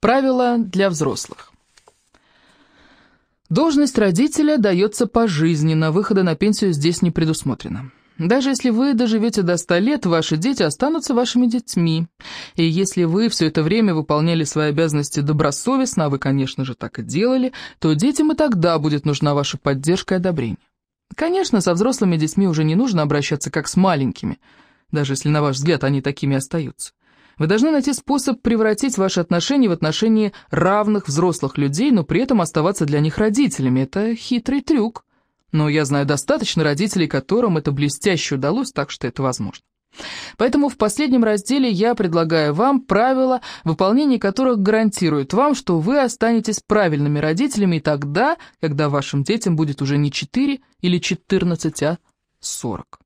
Правила для взрослых. Должность родителя дается пожизненно, выхода на пенсию здесь не предусмотрено. Даже если вы доживете до 100 лет, ваши дети останутся вашими детьми. И если вы все это время выполняли свои обязанности добросовестно, а вы, конечно же, так и делали, то детям и тогда будет нужна ваша поддержка и одобрение. Конечно, со взрослыми детьми уже не нужно обращаться как с маленькими, даже если, на ваш взгляд, они такими остаются. Вы должны найти способ превратить ваши отношения в отношении равных взрослых людей, но при этом оставаться для них родителями. Это хитрый трюк. Но я знаю достаточно родителей, которым это блестяще удалось, так что это возможно. Поэтому в последнем разделе я предлагаю вам правила, выполнение которых гарантирует вам, что вы останетесь правильными родителями и тогда, когда вашим детям будет уже не 4 или 14, а 40.